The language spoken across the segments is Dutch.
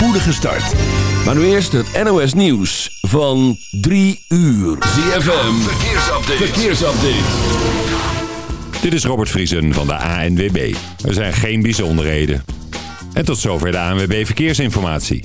spoedige start. Maar nu eerst het NOS Nieuws van 3 uur. ZFM, verkeersupdate. verkeersupdate. Dit is Robert Vriesen van de ANWB. Er zijn geen bijzonderheden. En tot zover de ANWB Verkeersinformatie.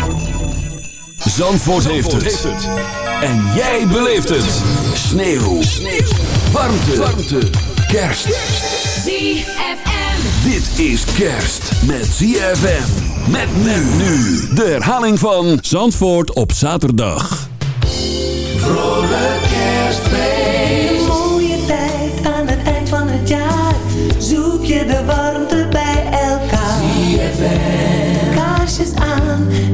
Zandvoort, heeft, het. En jij beleeft het. Sneeuw. Sneeuw. Warmte. Warmte. Kerst. ZFM. Dit is kerst met ZFM. Met men nu. De herhaling van Zandvoort op zaterdag. Vrolijke kerstfeest. mooie tijd aan het eind van het jaar. Zoek je de warmte bij elkaar. ZFM.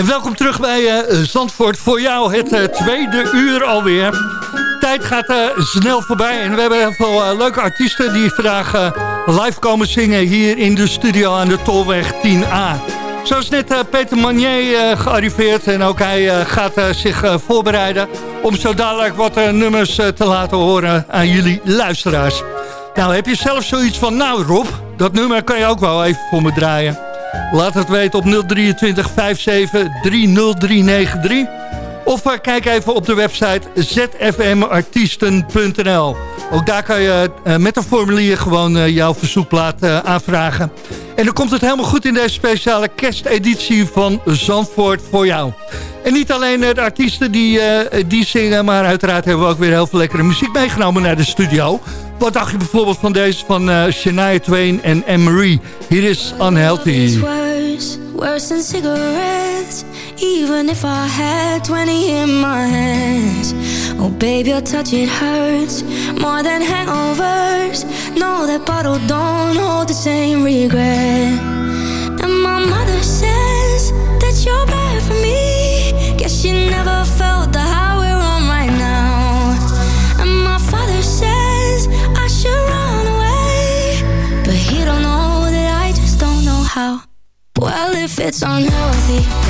En welkom terug bij uh, Zandvoort. Voor jou het eh, tweede uur alweer. Tijd gaat eh, snel voorbij. En we hebben heel veel leuke artiesten die vandaag live komen zingen... hier in de studio aan de Tolweg 10A. Zo is net Peter Manier gearriveerd. En ook hij gaat zich voorbereiden... om zo dadelijk wat nummers te laten horen aan jullie luisteraars. Nou, heb je zelf zoiets van... Nou Rob, dat nummer kan je ook wel even voor me draaien. Laat het weten op 023 57 30393... Of uh, kijk even op de website zfmartiesten.nl. Ook daar kan je uh, met een formulier gewoon uh, jouw verzoekplaat aanvragen. En dan komt het helemaal goed in deze speciale kersteditie van Zandvoort voor jou. En niet alleen de artiesten die, die zingen, maar uiteraard hebben we ook weer heel veel lekkere muziek meegenomen naar de studio. Wat dacht je bijvoorbeeld van deze van Shania Twain en Anne-Marie? Hier is Unhealthy. Worse, worse than cigarettes. Even if I had 20 in my hands Oh baby, your touch it hurts More than hangovers No, that bottle don't hold the same regret And my mother says That you're bad for me Guess she never felt well, if it's unhealthy,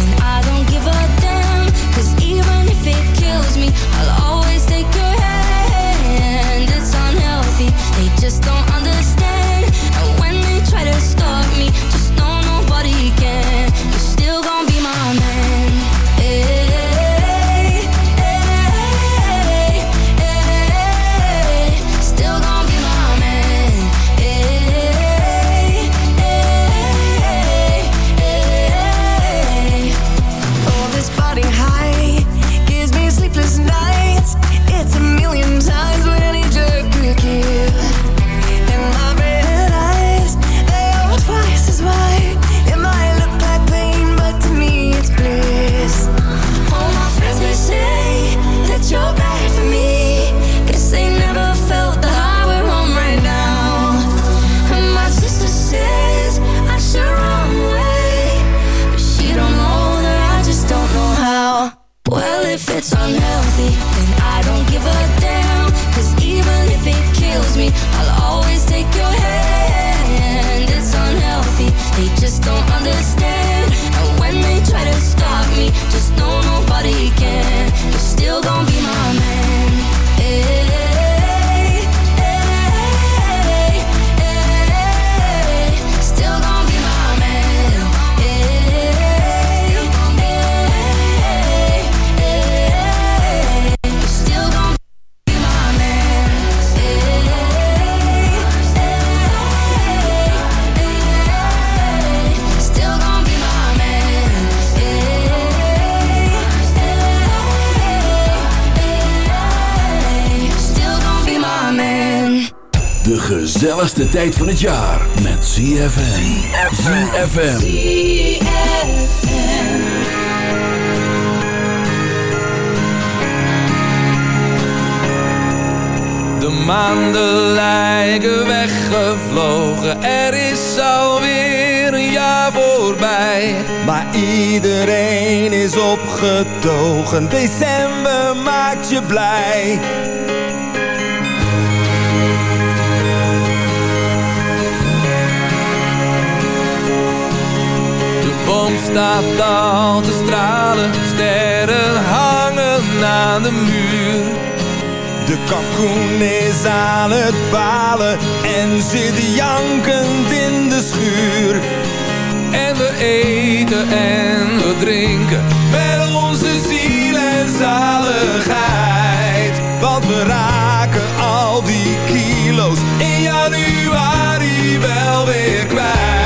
gezelligste tijd van het jaar met ZFM. ZFM. De maanden lijken weggevlogen, er is alweer een jaar voorbij. Maar iedereen is opgetogen, december maakt je blij. Staat al te stralen, sterren hangen aan de muur. De kalkoen is aan het balen en zit jankend in de schuur. En we eten en we drinken met onze ziel en zaligheid. Want we raken al die kilo's in januari wel weer kwijt.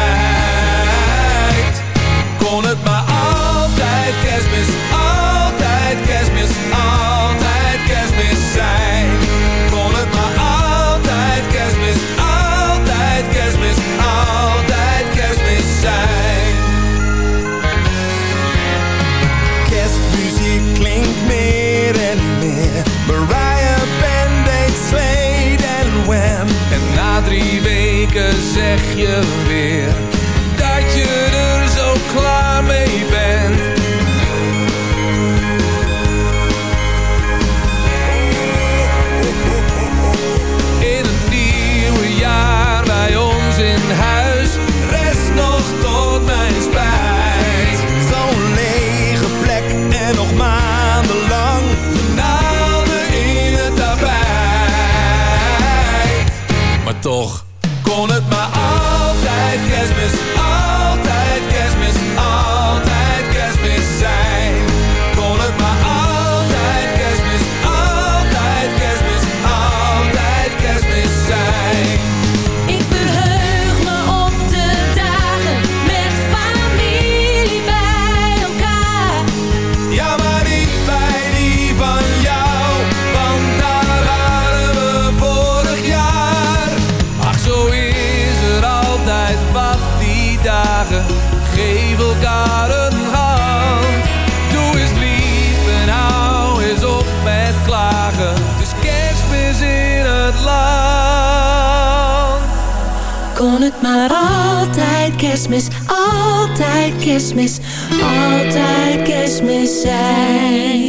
Altijd kerstmis, altijd kerstmis, altijd kerstmis zijn.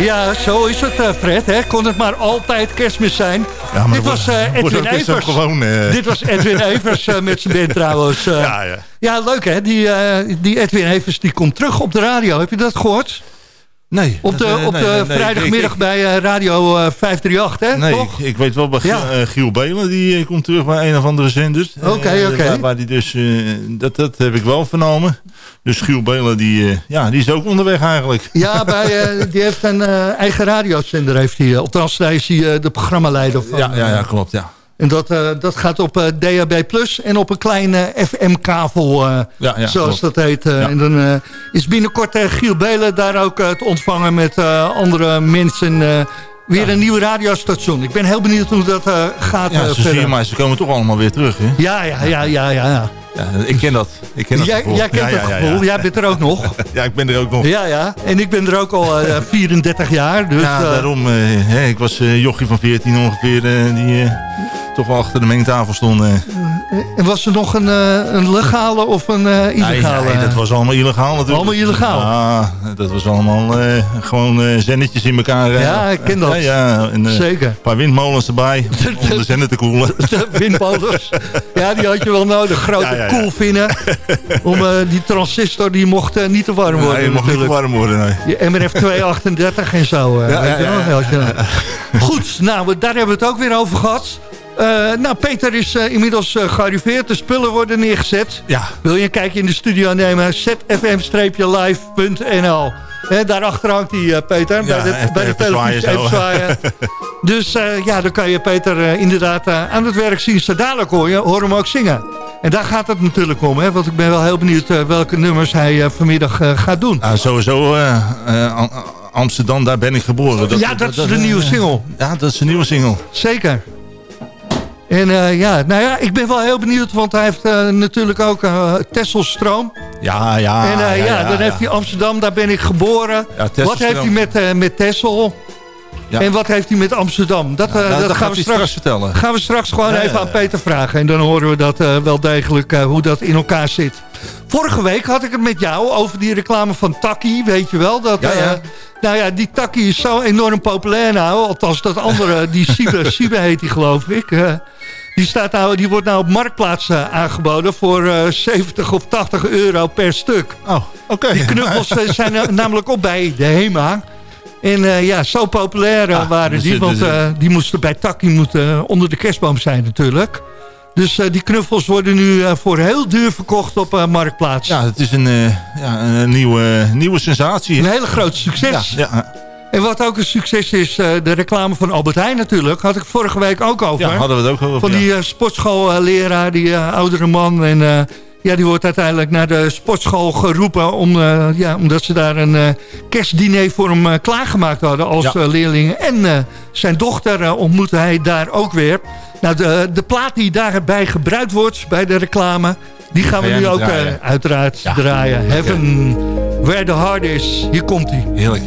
Ja, zo is het, eh, Fred. Hè? Kon het maar altijd kerstmis zijn. Ja, Dit was Edwin Evers. gewoon, eh. Dit was Edwin Evers met zijn band trouwens. eh. Ja, ja. ja, leuk hè. Die, die Edwin Evers die komt terug op de radio. Heb je dat gehoord? Nee. Op de, op nee, de nee, vrijdagmiddag ik- bij Radio eh, 538, hè? Nee, Toch? ik, ik weet wel bij Ja. eh, Giel Belen, die eh, komt terug bij een of andere zender. Oké, Eh, oké. Waar die dus, dat, dat heb ik wel vernomen. Dus Giel Belen, die, ja, die is ook onderweg eigenlijk. Ja, bij, die heeft een eigen radiozender. Heeft hij. Althans, daar is hij de programmaleider van. Ja, ja, ja klopt, ja. En dat, eh, dat gaat op eh, DAB Plus en op een kleine FM-kavel, eh, Ja, ja, zoals klopt. dat heet. Ja. En dan is binnenkort Giel Belen daar ook te ontvangen met andere mensen. weer een nieuw radiostation. Ik ben heel benieuwd hoe dat gaat Ja, zo zie verder. je maar, ze komen toch allemaal weer terug, hè? Ja, ja, ja, ja, ja. ja. Ja, ik ken dat. Ik ken dat Jij, gevoel. jij kent ja, ja, dat ja, gevoel. Ja. Jij bent er ook nog. Ja, ik ben er ook nog. Ja, ja. En ik ben er ook al eh, 34 jaar. Dus, ja, daarom. ik was jochie van 14 ongeveer, die toch wel achter de mengtafel stond. eh. En was er nog een, eh, een legale of een eh, illegale? Nee, nee, dat was allemaal illegaal natuurlijk. Allemaal illegaal? Ja, dat was allemaal eh, gewoon eh zennetjes in elkaar. eh. Ja, ik ken dat. Ja, ja, en, eh, Zeker. Een paar windmolens erbij, om de zender te koelen. De windmolens. Ja, die had je wel nodig. Grote Ja, koelvinnen. Om eh, die transistor, die mocht eh, niet te warm worden Nee, mocht niet te warm worden. Nee. Je MRF 238 en zo. eh, Ja, ja. Goed, nou, daar hebben we het ook weer over gehad. Eh, nou, Peter is eh, inmiddels eh, gearriveerd. De spullen worden neergezet. Ja. Wil je een kijkje in de studio nemen? zfm-live.nl Daarachter hangt die, eh, Peter. bij de, even- bij de even televisie. Even zwaaien. Dus ja, dan kan je Peter inderdaad aan het werk zien. Zo dadelijk hoor je, hoor hem ook zingen. En daar gaat het natuurlijk om. Hè? Want ik ben wel heel benieuwd welke nummers hij vanmiddag gaat doen. Nou, sowieso Am- Amsterdam, daar ben ik geboren. Ja, dat is de nieuwe single. Ja, dat is de nieuwe single. Zeker. En eh, ja, nou ja, ik ben wel heel benieuwd, want hij heeft eh, natuurlijk ook uh, Tesselstroom. Ja, ja. en eh, ja, ja, dan heeft hij Amsterdam, daar ben ik geboren. Ja, wat heeft hij met, eh, met Tessel? En wat heeft hij met Amsterdam? Dat, eh, nou, dat dat gaan we straks, straks vertellen. Gaan we straks gewoon even aan. Peter vragen. En dan horen we dat eh, wel degelijk, eh, hoe dat in elkaar zit. Vorige week had ik het met jou over die reclame van Taki, weet je wel? Dat, Ja, ja. eh, nou ja, die Taki is zo enorm populair nou. Althans, dat andere, die Siebe, Siebe heet die geloof ik. eh, die, staat nou, die wordt nou op Marktplaats eh, aangeboden voor eh, 70 of 80 euro per stuk. Oh, oké. Die knuffels eh, zijn eh, namelijk op bij de HEMA. En eh, ja, zo populair eh, Ah, waren dus die. Want dus- eh, die moesten bij Taki moeten, eh, onder de kerstboom zijn natuurlijk. Dus eh, die knuffels worden nu eh, voor heel duur verkocht op eh, Marktplaats. Ja, het is een, eh, ja, een nieuwe, nieuwe sensatie. Een hele groot succes. Ja, ja, En wat ook een succes is, eh, de reclame van Albert Heijn natuurlijk. Had ik vorige week ook over. ja, hadden we het ook over. Van die eh, sportschoolleraar, die eh, oudere man. En ja, die wordt uiteindelijk naar de sportschool geroepen... Om, ja, omdat ze daar een kerstdiner voor hem klaargemaakt hadden als Ja. eh, leerling. En zijn dochter ontmoette hij daar ook weer. Nou, de, de plaat die daarbij gebruikt wordt bij de reclame... Die gaan we nu ook draaien? uiteraard draaien. Heaven, where the heart is. Hier komt hij. Heerlijk.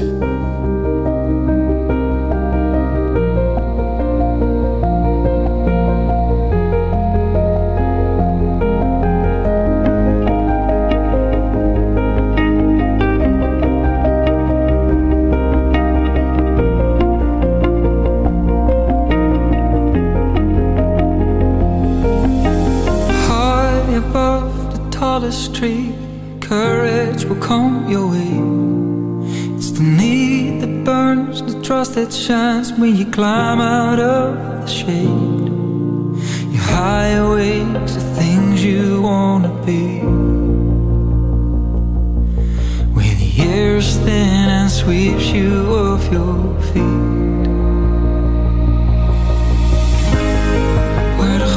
Come your way. It's the need that burns, the trust that shines when you climb out of the shade. Your higher ways, the things you wanna be. Where the air's thin and sweeps you off your feet. Where the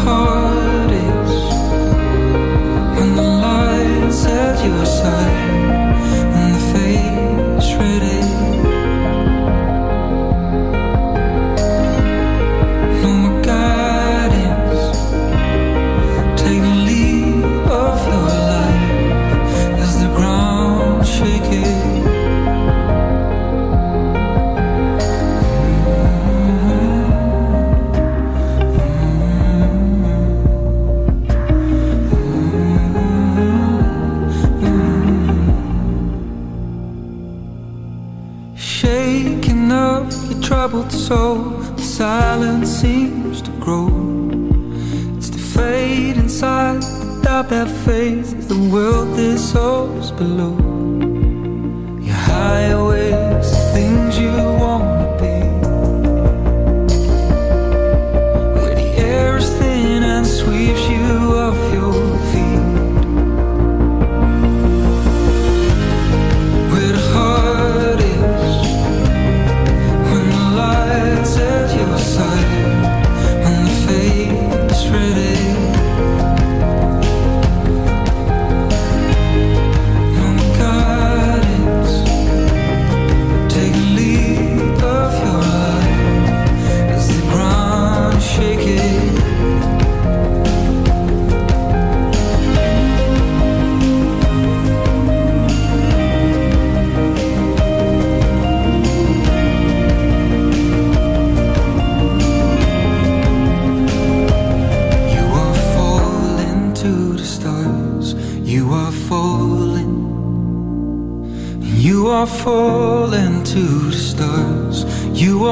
troubled soul, the silence seems to grow. It's the fade inside, the doubt that fades the world dissolves below. Your higher ways, the things you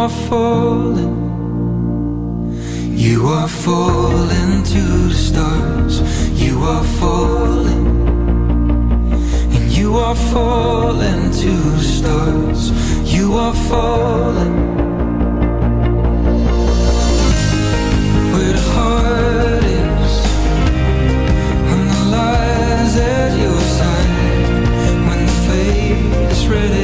are falling. You are falling to the stars. You are falling. And you are falling to the stars. You are falling. Where the heart is the at your side, when the fate is ready.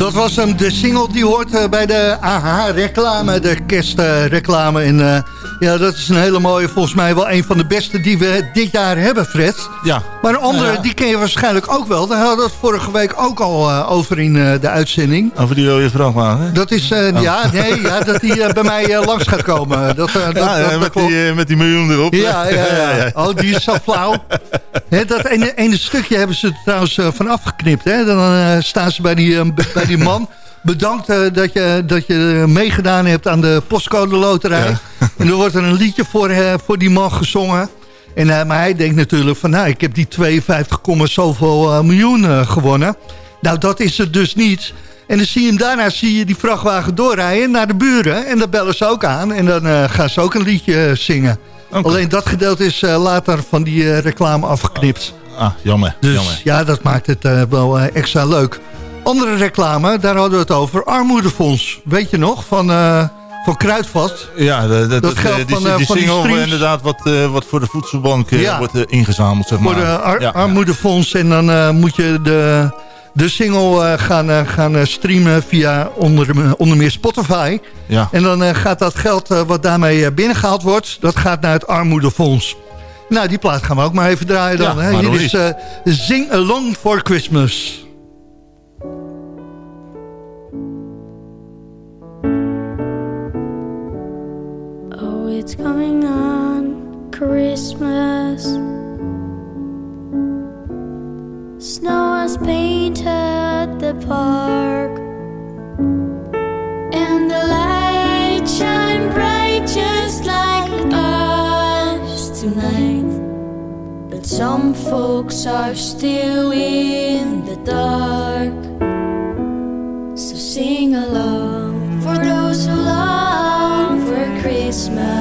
Dat was hem, de single die hoort eh, bij de AH-reclame, de kerstreclame. en eh, ja, dat is een hele mooie, volgens mij wel een van de beste die we dit jaar hebben, Fred. Ja. Maar een andere, Nou ja. die ken je waarschijnlijk ook wel. Daar hadden we het vorige week ook al eh, over in eh, de uitzending. Over die rode vrachtwagen. Dat is, eh, Oh. ja, nee, ja, dat die bij mij langs gaat komen. Dat, dat, Ja, dat- dat met, die, met die miljoen erop. Ja, ja, ja. Oh, die is zo flauw. Hè, dat ene, ene stukje hebben ze er trouwens van afgeknipt. Hè? Dan staan ze bij die, bij die man. Bedankt eh, dat je, dat je meegedaan hebt aan de postcode loterij. En er wordt er een liedje voor, eh, voor die man gezongen. En, eh, maar hij denkt natuurlijk van, nou, ik heb die 52, komma zoveel miljoen gewonnen. Nou, dat is het dus niet. En dan zie je hem daarna zie je die vrachtwagen doorrijden naar de buren. En dan bellen ze ook aan. En dan eh, gaan ze ook een liedje zingen. Alleen dat gedeelte is later van die reclame afgeknipt. Ah, jammer. Dus jammer. ja, dat maakt het wel extra leuk. Andere reclame, daar hadden we het over. Armoedefonds, weet je nog? Van, eh, van Kruidvat. Ja, Dat de- geldt die, van, die, eh, van single inderdaad wat, eh, wat voor de voedselbank Ja. wordt ingezameld, zeg maar. Voor de ar- ja. armoedefonds. En dan moet je de, de single gaan, gaan streamen via onder, onder meer Spotify. Ja. En dan gaat dat geld wat daarmee eh, binnengehaald wordt... dat gaat naar het armoedefonds. Nou, die plaat gaan we ook maar even draaien dan. Ja, hè? Hier is Zing Along for Christmas. It's coming on Christmas. Snow has painted the park, and the lights shine bright just like us tonight. But some folks are still in the dark. So sing along for those who long for Christmas.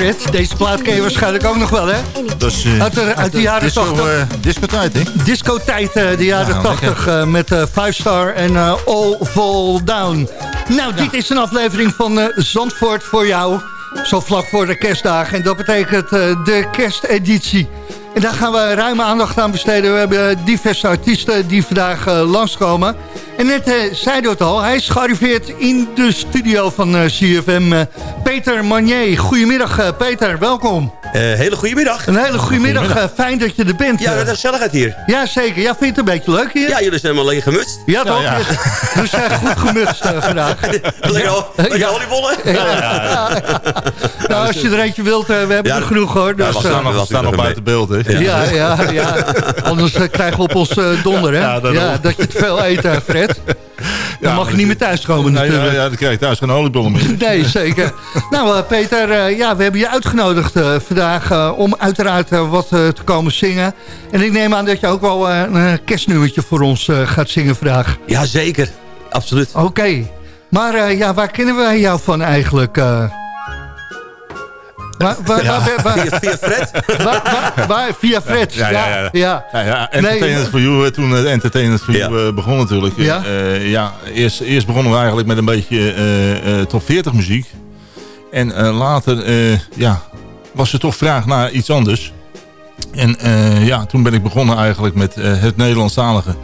Fred, deze plaat ken je waarschijnlijk ook nog wel, hè? Dat is, eh, Uit de- uit de jaren disco, 80. eh, discotijd, hè? Discotijd, eh, de jaren Ja, 80, eh, met eh, Five Star en eh, All Fall Down. Nou, dit is een aflevering van eh, Zandvoort voor jou. Zo vlak voor de kerstdagen. En dat betekent eh, de kersteditie. En daar gaan we ruime aandacht aan besteden. We hebben diverse artiesten die vandaag eh, langskomen. En net eh, zeiden we het al, hij is gearriveerd in de studio van eh, CFM. Peter Manier. Goedemiddag eh, Peter, welkom. Eh, hele goede middag. Een hele goede middag. eh, fijn dat je er bent. Ja, dat is gezelligheid hier. Ja, zeker. Ja, vind je het een beetje leuk hier? Ja, jullie zijn helemaal lekker gemutst. Ja, toch? We zijn goed gemutst vandaag. Lekker, al- lekker oliebollen. Nou, als je er eentje wilt, we hebben Ja, er genoeg hoor. Dus, we eh, staan we staan nog buiten beeld, hè? ja, ja, ja. Anders krijgen we op ons eh, donder, hè? Ja, Ja, dat je te veel eet, Fred. Dan mag je niet meer thuiskomen Nee, ja, natuurlijk. ja, dan krijg je thuis geen oliebollen meer. Nee, zeker. Nou, eh, Peter, eh, ja, we hebben je uitgenodigd eh, vandaag eh, om uiteraard wat eh, te komen zingen. En ik neem aan dat je ook wel een kerstnummertje voor ons eh, gaat zingen vandaag. Ja, zeker. Absoluut. Oké. Maar eh, ja, waar kennen wij jou van eigenlijk? Eh? Waar, waar, Ja. waar, waar- Via, via Fred. waar- via Fred. Ja, ja, ja. ja. Ja, ja, Entertainment for You, eh, toen Entertainment for. You eh, begon natuurlijk. eh, Ja. eh, ja, eerst, eerst begonnen we eigenlijk met een beetje eh, eh, top 40 muziek. En eh, later eh, ja, was er toch vraag naar iets anders. En eh, ja, toen ben ik begonnen eigenlijk met eh, het Nederlandstalige.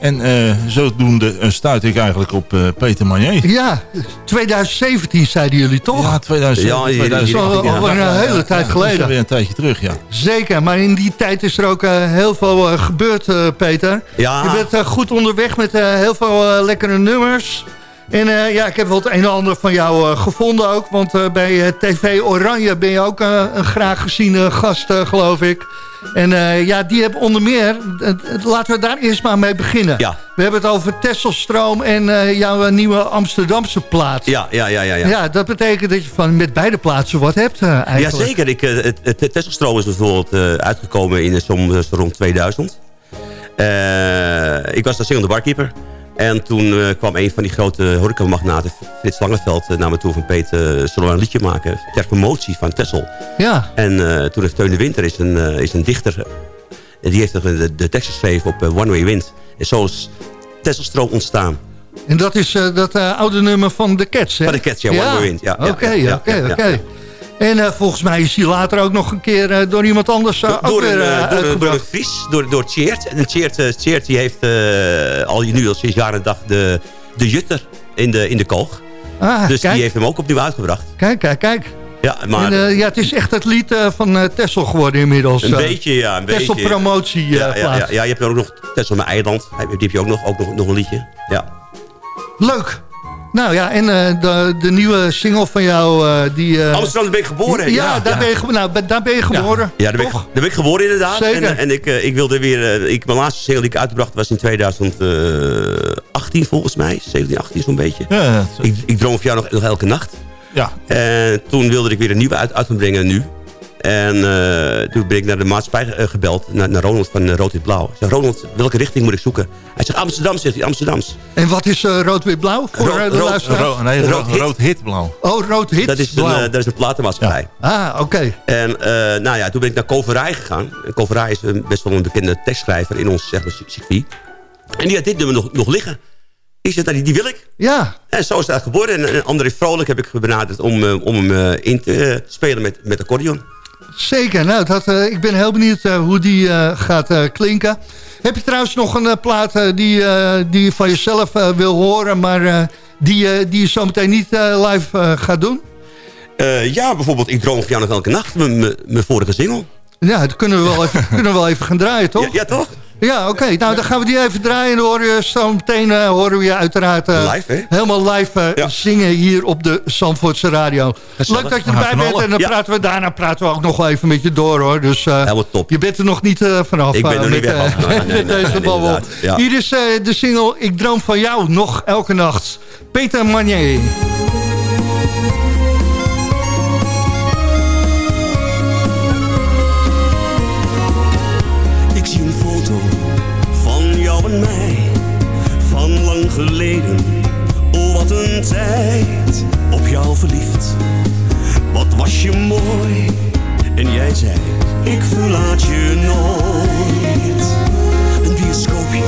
En eh, zodoende uh, stuit ik eigenlijk op eh, Peter Manier. Ja, 2017 zeiden jullie toch? Ja, 2007, Ja, hier- 2018. hier- Al een Ja, hele ja, tijd ja, geleden. Dat is alweer een tijdje terug, ja. Zeker, maar in die tijd is er ook eh, heel veel eh, gebeurd, eh, Peter. Ja. Je bent eh, goed onderweg met eh, heel veel eh, lekkere nummers. En eh, ja, ik heb wel het een en ander van jou eh, gevonden ook. Want eh, bij TV Oranje ben je ook een graag geziene gast, geloof ik. En ja, die hebben onder meer... laten we daar eerst maar mee beginnen. Ja. We hebben het over Tesselstroom en jouw nieuwe Amsterdamse plaats. Ja, ja, ja, ja. ja. Ja, dat betekent dat je van met beide plaatsen wat hebt eigenlijk. Jazeker, ik, Tesselstroom is bijvoorbeeld uitgekomen in som eh, rond 2000. Eh, ik was daar zingende barkeeper. En toen eh, kwam een van die grote horecamagnaten, Frits Langeveld, eh, naar me toe van Peter, eh, zullen we een liedje maken ter promotie van Tessel. Ja, En toen heeft Teun de Winter, is een, is een dichter, en die heeft de, de, tekst geschreven op One Way Wind. En zo is Tesselstroom ontstaan. en dat is dat oude nummer van de Cats, hè? Van de Cats, ja, One Way Wind. Ja, Oké, oké, oké. En eh, volgens mij is hij later ook nog een keer eh, door iemand anders eh, ook door, weer een, door, een- door een. Fries, door, door Tjeerd. En Tjeerd, eh, Tjeerd die heeft al nu al sinds jaar en dag de, de Jutter in de, in de koog. Ah, dus kijk, die heeft hem ook opnieuw uitgebracht. kijk, kijk, kijk. Ja, maar En, ja, het is echt het lied van Tessel geworden inmiddels. een beetje, ja, een beetje. Tessel promotie eh, ja, ja, ja, je hebt ook nog Tessel mijn eiland. Die heb je ook nog, ook nog, nog een liedje. Ja. Leuk. Nou ja, en eh, de, de nieuwe single van jou, eh, die... eh, Amsterdam ben ik geboren. ja, Ja, daar, ja. Ben je, nou, daar ben je geboren. Ja, daar ben, ik, toch? daar ben ik geboren inderdaad. Zeker. En, en ik, eh, ik wilde weer... eh, ik, mijn laatste single die ik uitgebracht was in 2018 volgens mij. 17, 18 zo'n beetje. Ja, ja, Ik, ik droom van jou nog, nog elke nacht. ja. En toen wilde ik weer een nieuwe uit, uit gaan brengen nu. En eh, toen ben ik naar de maatschappij eh, gebeld, naar, naar Ronald van uh, Rood Wit Blauw. Ik zeg, Ronald, welke richting moet ik zoeken? Hij zegt, Amsterdam, zegt hij, Amsterdams. En wat is uh, rood-wit-blauw voor Rood- de rood- luisteraars? Ro- nee, ro- Rood hit. rood hit blauw. Oh, rood-hit Dat is een, blauw. eh, dat is een platenmaatschappij. Ah, oké. En eh, nou ja, toen ben ik naar Koverij gegaan. En Koverij is een, best wel een bekende tekstschrijver in ons zeg maar, circuit. En die had dit nummer nog, nog liggen. Ik zei, nou, die, die wil ik. Ja, En zo is eigenlijk geworden. En, en André Vrolijk heb ik benaderd om, eh, om hem eh, in te eh, spelen met, met accordeon. Zeker. Nou, dat, eh, ik ben heel benieuwd eh, hoe die eh, gaat klinken. Heb je trouwens nog een plaat die, die je van jezelf wil horen... maar die, die je zometeen niet live gaat doen? Ja, bijvoorbeeld Ik droom van jou nog elke nacht. Mijn- vorige single. Ja, dat kunnen we wel even, kunnen we wel even gaan draaien, toch? Ja, ja, toch? Ja, oké. Nou, dan gaan we die even draaien. En dan horen we zo meteen eh, horen we je uiteraard eh, Live, hè? helemaal live eh, Ja. zingen hier op de Zandvoortse Radio. Gezellig. Leuk dat je erbij bent. En dan Ja. praten we, daarna praten we ook nog wel even met je door, hoor. Dus Helemaal top. je bent er nog niet vanaf. Ik ben nog niet met, weg. Nee, nee, met deze babbel. Ja. Hier is de single Ik droom van jou nog elke nacht. Peter Manier. Tijd, op jou verliefd. Wat was je mooi, en jij zei, ik verlaat je nooit. Een bioscoopje,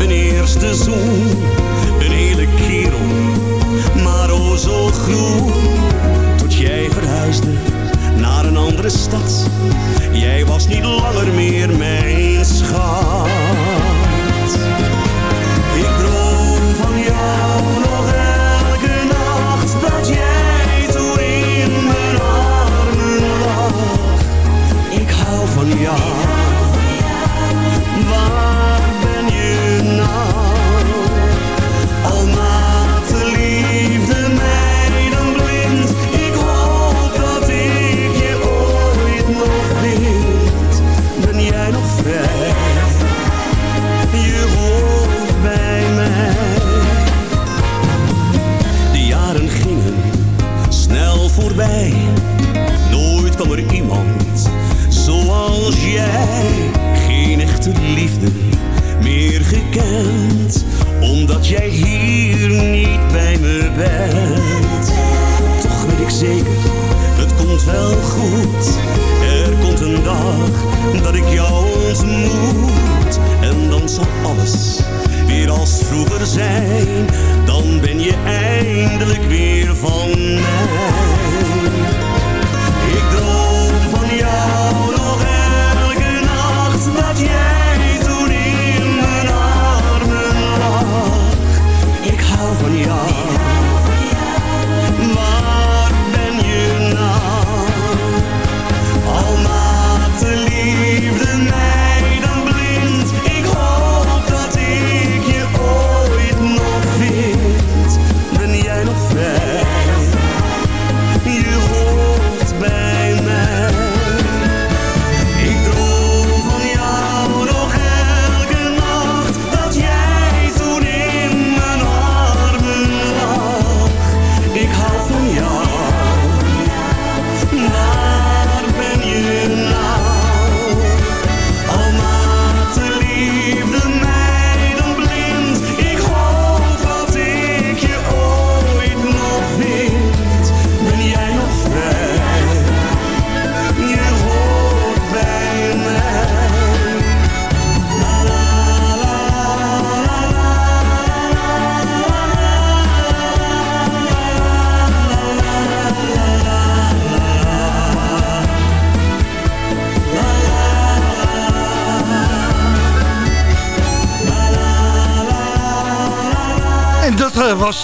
een eerste zoen, een hele kerel, maar oh zo groen. Tot jij verhuisde naar een andere stad. Jij was niet langer meer mijn schat. are. Zeker, het komt wel goed. Er komt een dag dat ik jou ontmoet. En dan zal alles weer als vroeger zijn. Dan ben je eindelijk weer van mij.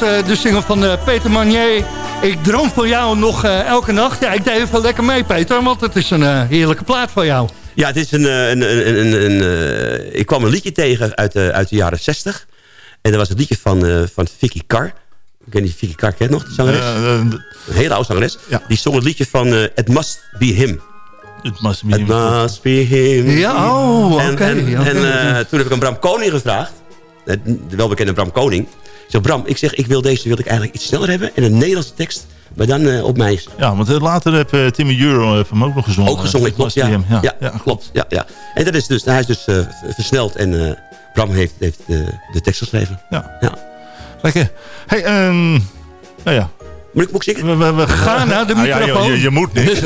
De single van eh, Peter Manier. Ik droom van jou nog eh, elke nacht. Ja, ik deed even lekker mee, Peter, want het is een eh, heerlijke plaat van jou. Ja, het is een... eh, een, een, een, een, eh, ik kwam een liedje tegen uit de, uit de jaren 60. En dat was het liedje van, eh, van Vicky Carr. Ik weet niet of Vicky Carr kent nog, die zangeres. Eh, eh, een hele oude zangeres. Ja. Die zong het liedje van eh, It Must Be Him. Het must be It must be him. Ja, oh, En, oké. en, en, eh, toen heb ik aan Bram Koning gevraagd. eh, De welbekende Bram Koning. Zeg, Bram, ik zeg, ik wil deze wil ik eigenlijk iets sneller hebben. En een Nederlandse tekst, maar dan eh, op mij. Ja, want eh, later heb eh, Timmy Euro heeft hem ook nog gezongen. Ook gezongen, klopt, was ja. hem. Ja, klopt. Ja, ja. En dat is dus, hij is dus eh, versneld en eh, Bram heeft, heeft de, de tekst geschreven. Ja. ja. Lekker. Hey, ehm nou ja. Moet ik, moet ik We, we, we Ga naar de Ah, ja, microfoon. je, je, je moet niet.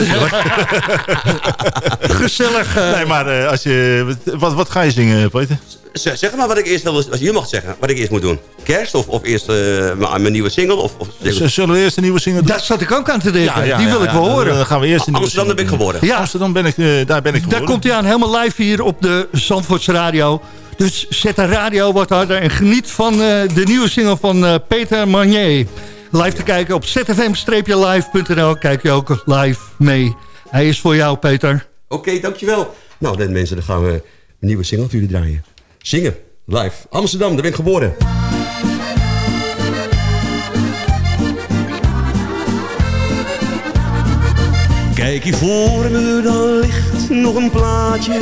Gezellig. nee, maar eh, als je, wat, wat ga je zingen, Peter? Zeg, zeg maar wat ik eerst wil, als je mag zeggen, wat ik eerst moet doen. Kerst of, of eerst eh, mijn nieuwe single? Of, of, Z- Zullen we eerst een nieuwe single doen? Daar zat ik ook aan te denken. Ja, ja, Die wil ja, ik ja. wel horen. Dan gaan we eerst een nieuwe Amsterdam, daar ben ik doen. Ja. Amsterdam ben ik, eh, daar ben ik Daar geboren. komt hij aan, helemaal live hier op de Zandvoorts Radio. Dus zet de radio wat harder en geniet van eh, de nieuwe single van eh, Peter Marnier. Live te kijken op zfm-live.nl. Kijk je ook live mee. Hij is voor jou, Peter. Oké, dankjewel. Nou, dan mensen, dan gaan we een nieuwe single voor jullie draaien. Zingen, live. Amsterdam, daar ben ik geboren. Kijk hier voor me, dan ligt nog een plaatje.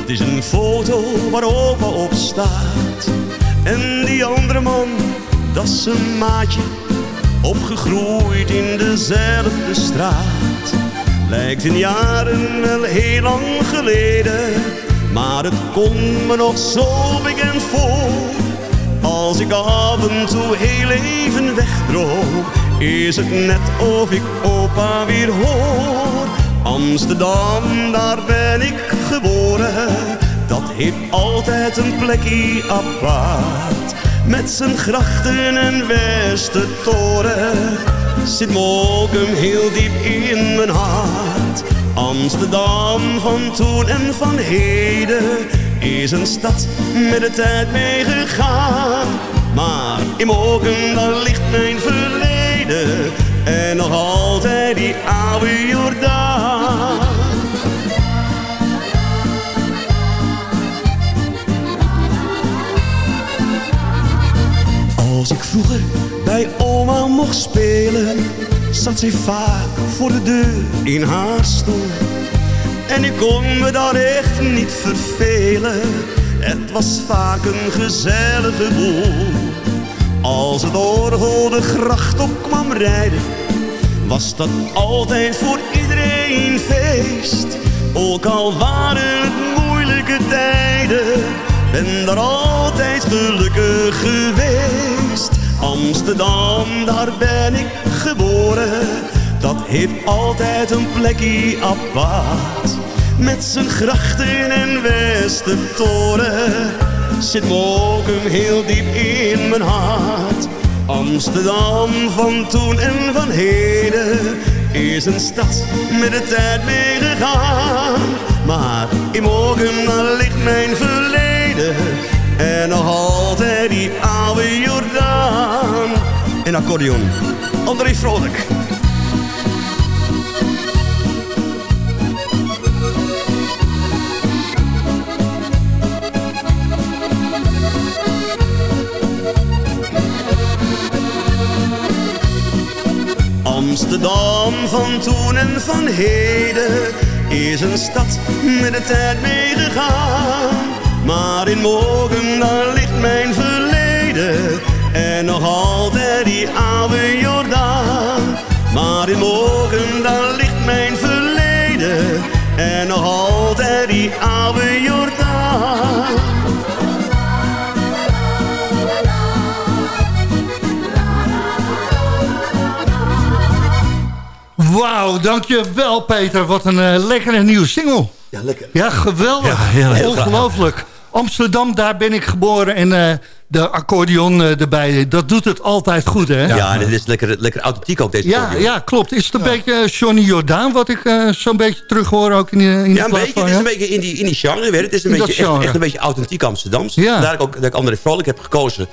Het is een foto waar opa op staat. En die andere man, dat is een maatje. Opgegroeid in dezelfde straat. Lijkt in jaren wel heel lang geleden. Maar het komt me nog zo bekend voor. Als ik af en toe heel even wegdroom, is het net of ik opa weer hoor. Amsterdam, daar ben ik geboren. Dat heeft altijd een plekje apart. Met zijn grachten en Westertoren. Zit Mokum heel diep in mijn hart. Amsterdam van toen en van heden is een stad met de tijd meegegaan. Maar in Mokum, daar ligt mijn verleden en nog altijd die oude Jordaan. Als ik vroeger bij oma mocht spelen, zat zij vaak voor de deur in haar stoel. En ik kon me daar echt niet vervelen, het was vaak een gezellige boel. Als het orgel de gracht op kwam rijden, was dat altijd voor iedereen feest. Ook al waren het moeilijke tijden, ben daar altijd gelukkig geweest. Amsterdam, daar ben ik geboren, dat heeft altijd een plekje apart. Met zijn grachten en Westertoren zit Mokum heel diep in mijn hart. Amsterdam van toen en van heden is een stad met de tijd meegegaan. Maar in daar ligt mijn verleden en nog altijd die oude. En accordeon, André Vrolijk. Amsterdam van toen en van heden is een stad met de tijd meegegaan. Maar in morgen daar ligt mijn verleden en nog altijd die oude Jordaan. Maar in morgen daar ligt mijn verleden en nog altijd die oude Jordaan. Wauw, dankjewel Peter. Wat een eh, lekkere nieuwe single. Ja, lekker. Ja, geweldig. Ja. Ongelooflijk. Amsterdam, daar ben ik geboren. En eh, de accordeon eh, erbij, dat doet het altijd goed, hè? Ja, dit is lekker, lekker authentiek ook deze Ja, accordeon. ja, klopt. Is het een beetje eh, Johnny Jordaan, wat ik eh, zo'n beetje terug hoor ook in, de- in de Ja, een beetje. Het is een beetje in die, in die genre weer. Het is een In dat beetje, echt, een beetje authentiek Amsterdams. Ja. Daar ik ook dat ik André Vrolijk heb gekozen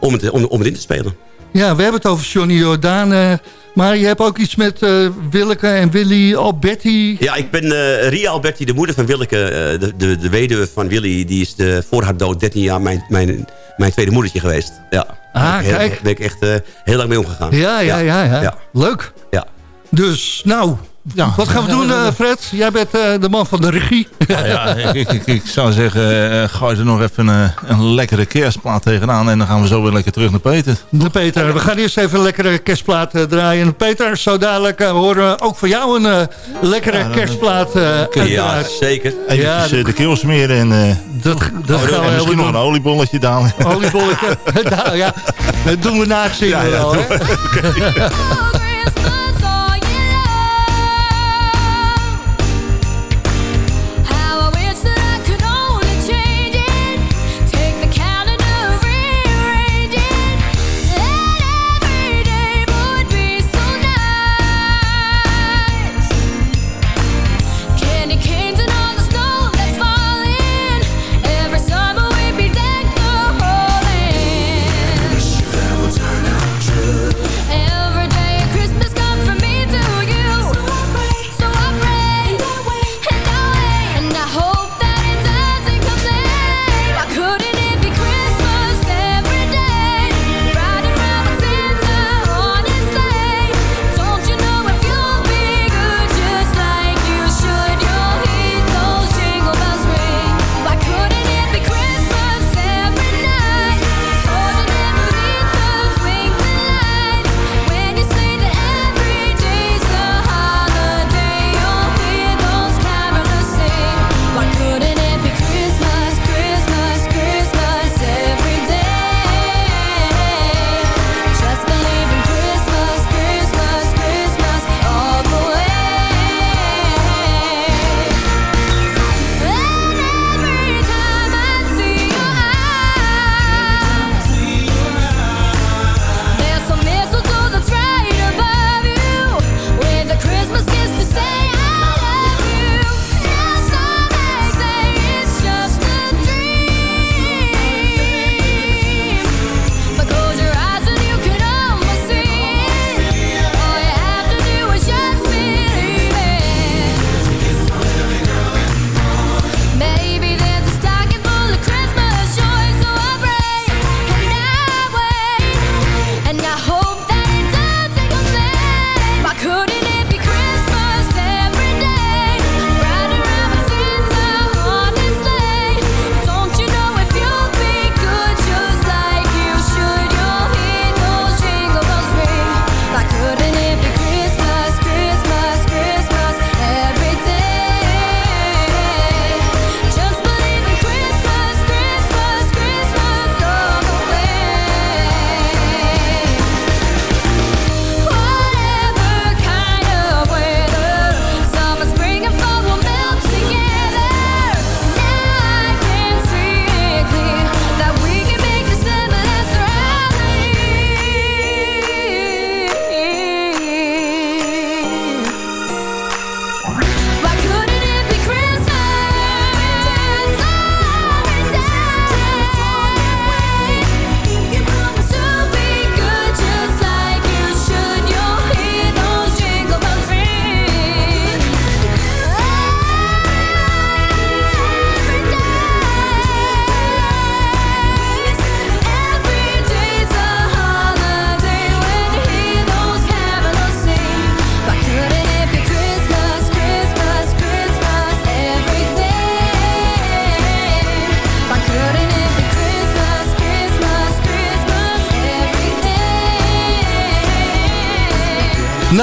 om het, om, om het in te spelen. Ja, we hebben het over Johnny Jordaan. eh, maar je hebt ook iets met eh, Willeke en Willy Alberti. Ja, ik ben eh, Ria Alberti, de moeder van Willeke. de, de, de weduwe van Willy. Die is de, voor haar dood 13 jaar mijn, mijn, mijn tweede moedertje geweest. Ja. Ah, Daar ben ik kijk. echt heel lang mee omgegaan. Ja, ja, ja, ja. ja. Leuk. Ja. Dus, nou, Ja. Wat gaan we doen, eh, Fred? Jij bent eh, de man van de regie. Ja, ja ik, ik, ik zou zeggen, eh, gooi er nog even een, een lekkere kerstplaat tegenaan. En dan gaan we zo weer lekker terug naar Peter. De Peter, we gaan eerst even een lekkere kerstplaat draaien. Peter, zo dadelijk horen we ook van jou een lekkere kerstplaat. eh, Ja, zeker. Even Ja, de, de keel smeren en, eh, Dat, dat oh, gaan we en misschien nog een oliebolletje dadelijk. Oliebolletje. nou ja, dat doen we na het zingen Ja, ja, wel.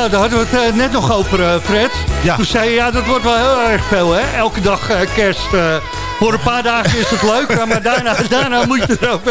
Nou, daar hadden we het eh, net nog over, eh, Fred. Ja. Toen zei je, ja, dat wordt wel heel erg veel, hè? Elke dag eh, kerst. voor een paar dagen is het leuk, maar daarna, daarna moet je er ook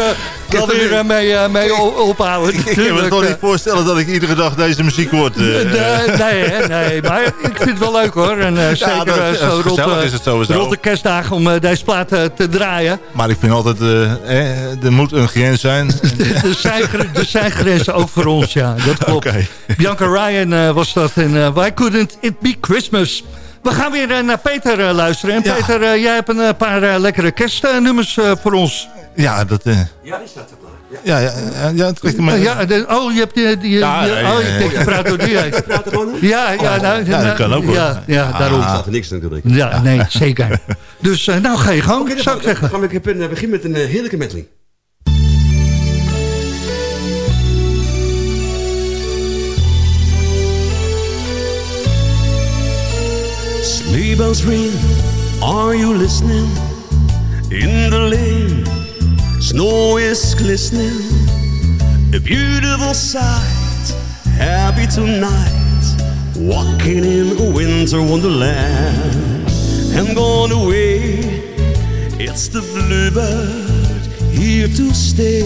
eh, weer eh, mee, eh, mee o- ophouden. Ik kan me toch eh. niet voorstellen dat ik iedere dag deze muziek hoort. eh. Nee, nee, maar ik vind het wel leuk hoor. En eh, zeker dat- eh, dat zo is rond, gezellig eh, is het sowieso. rond de kerstdagen om eh, deze plaat eh, te draaien. Maar ik vind altijd, eh, eh, er moet een grens zijn. er, zijn, gre- er zijn grenzen ook voor ons, ja. Dat klopt. Bianca Ryan eh, was dat en eh, Why Couldn't It Be Christmas? We gaan weer eh, naar Peter eh, luisteren. En. Peter, eh, jij hebt een eh, paar eh, lekkere kerstnummers eh, voor ons. Ja, dat... eh, Ja, die staat er klaar. ja, ja, ja, ja, het ligt maar... Eh, ja, de- oh, je hebt die... die Ja, die- nee, oh, je praat door die er nog? Ja, ja, nou, ja, dat kan ook, hoor. Ja, ja daarom. Er staat er niks natuurlijk. Ja, nee, zeker. Dus eh, nou ga je gang, Oké, dan zou ik zeggen. gaan we ik heb een- begin met een eh, heerlijke medley. sleigh bells ring. Are you listening? In the lane, snow is glistening. A beautiful sight, happy tonight. Walking in a winter wonderland. And gone away, it's the bluebird here to stay.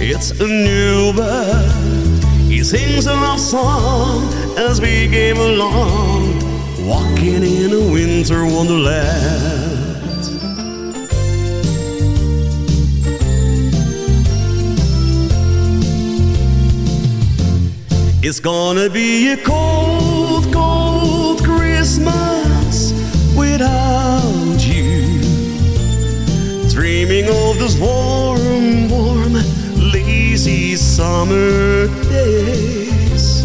It's a new bird. He sings a love song as we came along, walking in a winter wonderland. It's gonna be a cold, cold Christmas without you. Dreaming of those warm, warm, lazy summer days.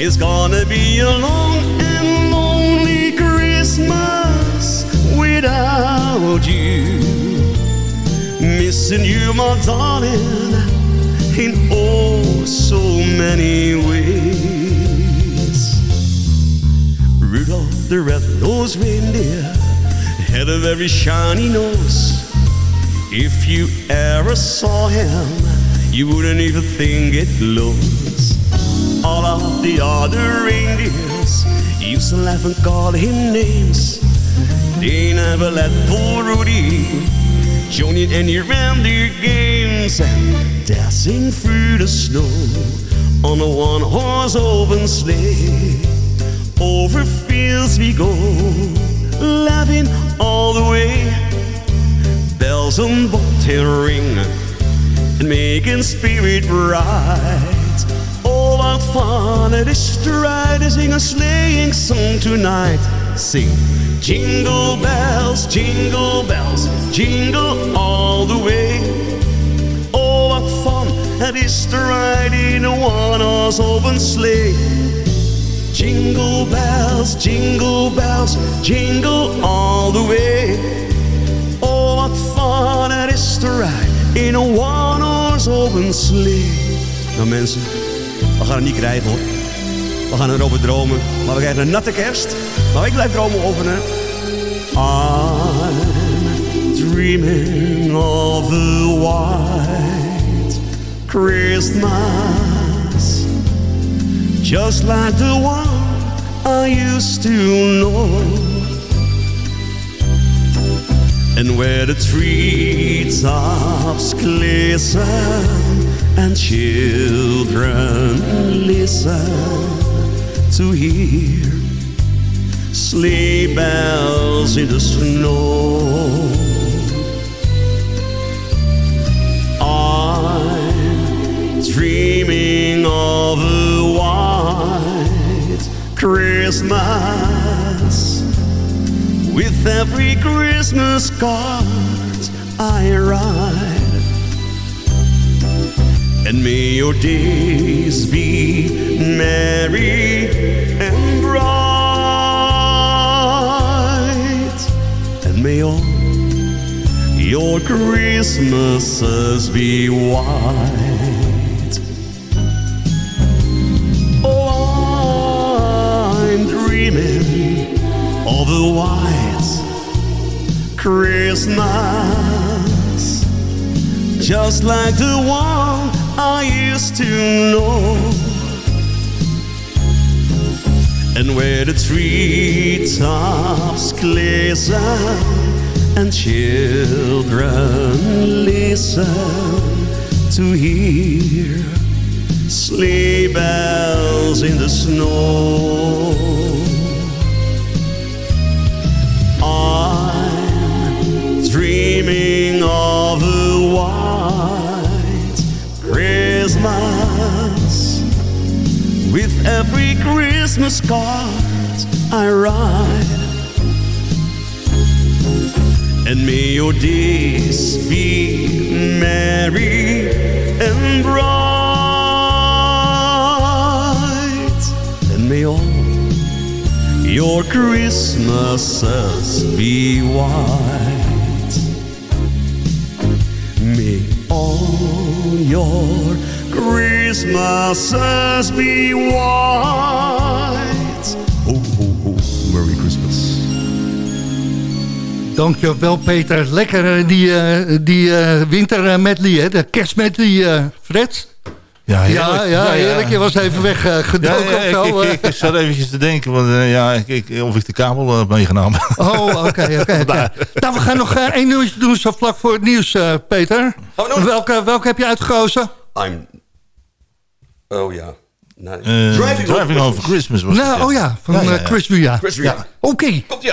It's gonna be a long and lonely Christmas without you. Missing you, my darling, in oh so many ways. Rudolph the red-nosed reindeer had a very shiny nose. If you ever saw him, you wouldn't even think it glows. All of the other reindeers used to laugh and call him names. They never let poor Rudy join in any reindeer games and dancing through the snow on a one-horse open sleigh. Over fields we go, laughing all the way. Bells on bobtail ring and making spirit bright. Oh, what fun it is to ride and sing a sleighing song tonight. Sing jingle bells, jingle bells, jingle all the way. Is to ride in a one-horse open sleigh. Jingle bells, jingle bells, jingle all the way. Oh, wat fun het is te ride in een one-horse open sleigh. Nou mensen, we gaan het niet krijgen hoor. We gaan erover dromen, maar we krijgen een natte kerst. Maar ik blijf dromen over een... I'm dreaming of a white Christmas Just like the one I used to know And where the treetops glisten And children listen to hear sleigh bells in the snow. Christmas. With every Christmas card I write. And may your days be merry and bright. And may all your Christmases be white. Christmas. Just like the one I used to know. And where the treetops glisten and children listen to hear sleigh bells in the snow. Dreaming of a white Christmas with every Christmas card I write. And may your days be merry and bright. And may all your Christmases be white. your Christmases be white. Ho, ho, ho, Merry Christmas. Dankjewel Peter. Lekker eh, die, uh, die eh, winter medley, hè? de kerstmedley, uh, Fred. Ja, Ja, heerlijk. ja, heerlijk. Je was even weggedoken Ja, of ja, zo. ik, eh. ik, ik zat eventjes te denken want, eh, ja, ik, ik- of ik de kabel heb meegenomen. Oh, oké, oké. oké. Nou, we gaan nog eh, één nieuwtje doen zo vlak voor het nieuws, eh, Peter. Welke, welke heb je uitgekozen? I'm... Oh ja. Nee. Eh, Driving, over Christmas was het, Nou, ja. oh ja, van Ja, ja, eh, ja. Chris Ria. Chris Ria. Ja. Oké. Komt ie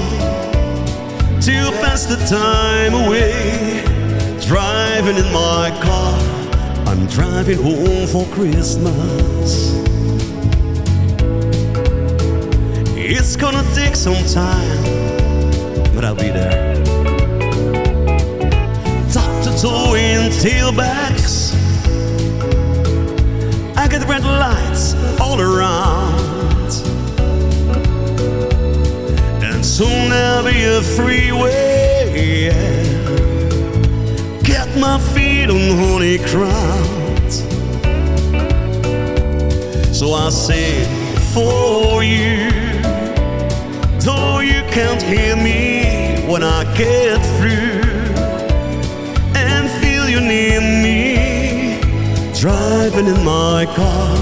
to pass the time away. Driving in my car, I'm driving home for Christmas. It's gonna take some time, but I'll be there. Top to toe in tailbacks. I got red lights all around. Soon there'll be a freeway. Get my feet on holy ground. So I sing for you. Though you can't hear me when I get through. And feel you near me. Driving in my car.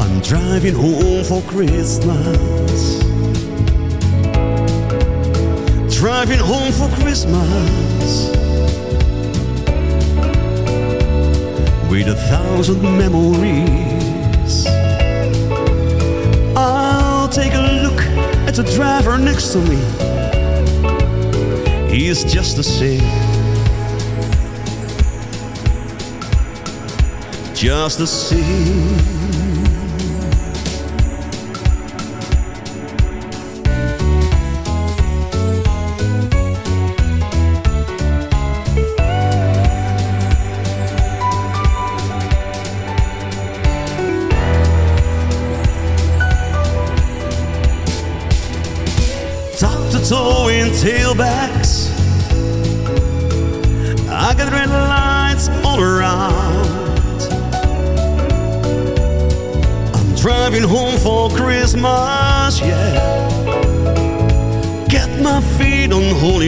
I'm driving home for Christmas driving home for Christmas with a thousand memories. I'll take a look at the driver next to me. He is just the same. Just the same.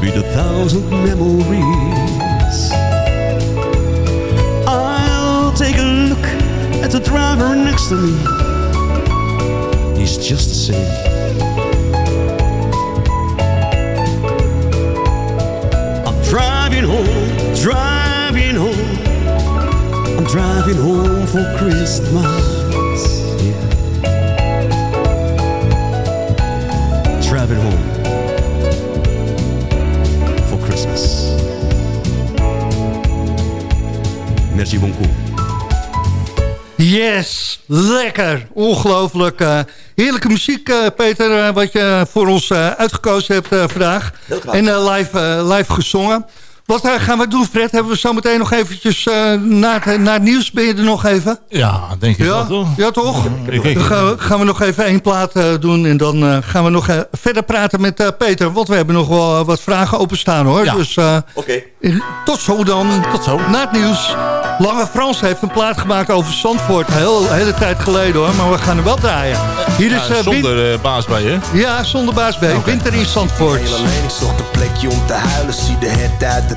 With a thousand memories. I'll take a look at the driver next to me. He's just the same. I'm driving home, driving home. I'm driving home for Christmas. Yes, lekker. Ongelooflijk. eh, heerlijke muziek, eh, Peter, eh, wat je voor ons eh, uitgekozen hebt eh, vandaag. Heel graag. En live, eh, live gezongen. Wat eh, gaan we doen, Fred? Hebben we zo meteen nog eventjes eh, na, het, na het nieuws? Ben je er nog even? Ja, denk ik Ja, wel toch? ja toch? Ik- ik- Dan gaan we, gaan we nog even één plaat eh, doen en dan eh, gaan we nog verder praten met eh, Peter. Want we hebben nog wel wat vragen openstaan hoor. Ja. Dus eh, Oké. tot zo dan. Tot zo. Na het nieuws. Lange Frans heeft een plaat gemaakt over Zandvoort. Heel, een hele tijd geleden hoor, maar we gaan er wel draaien. Hier is... Ja, zonder eh, baas bij, hè? Ja, zonder baas B. Winter in Zandvoort. Heel alleen, ik zocht een plekje om te huilen. Zie de het uit de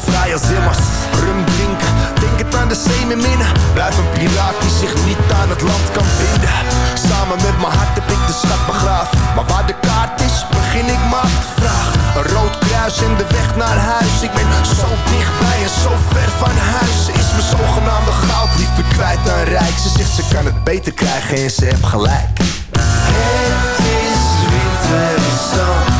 vol vrije zimmers. Rum drinken, denk het aan de zee met minnen. Blijf een piraat die zich niet aan het land kan binden. Samen met mijn hart heb ik de schat begraven. Maar waar de kaart is, begin ik maar te vragen. Een rood kruis en de weg naar huis. Ik ben zo dichtbij en zo ver van huis. Ze is mijn zogenaamde goud liever kwijt dan rijk. Ze zegt ze kan het beter krijgen en ze heeft gelijk. Het is winter in